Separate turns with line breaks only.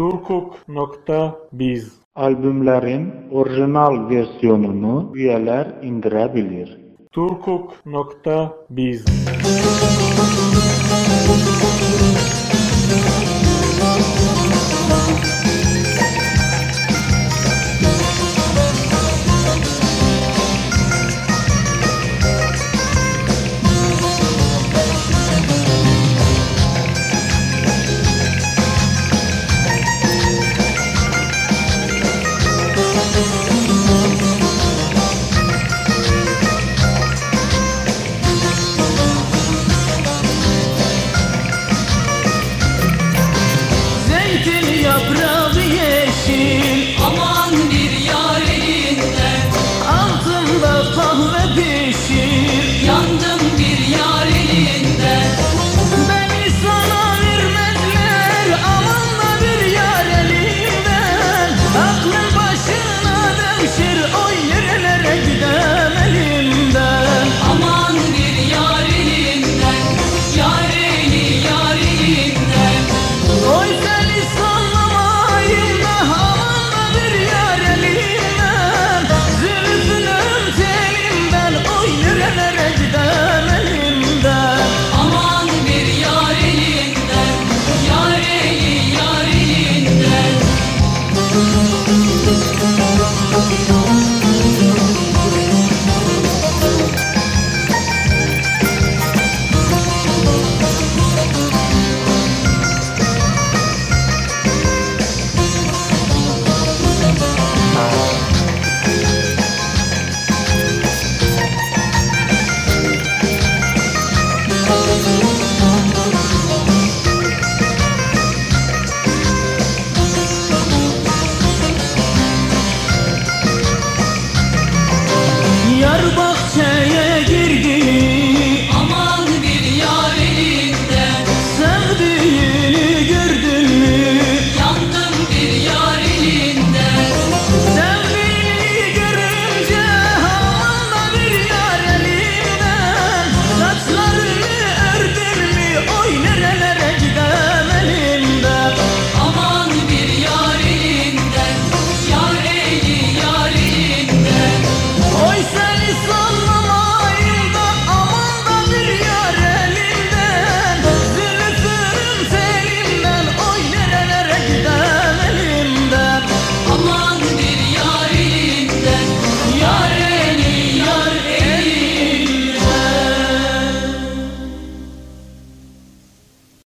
turkuk.biz
Albümlerin orijinal versiyonunu üyeler indirebilir.
turkuk.biz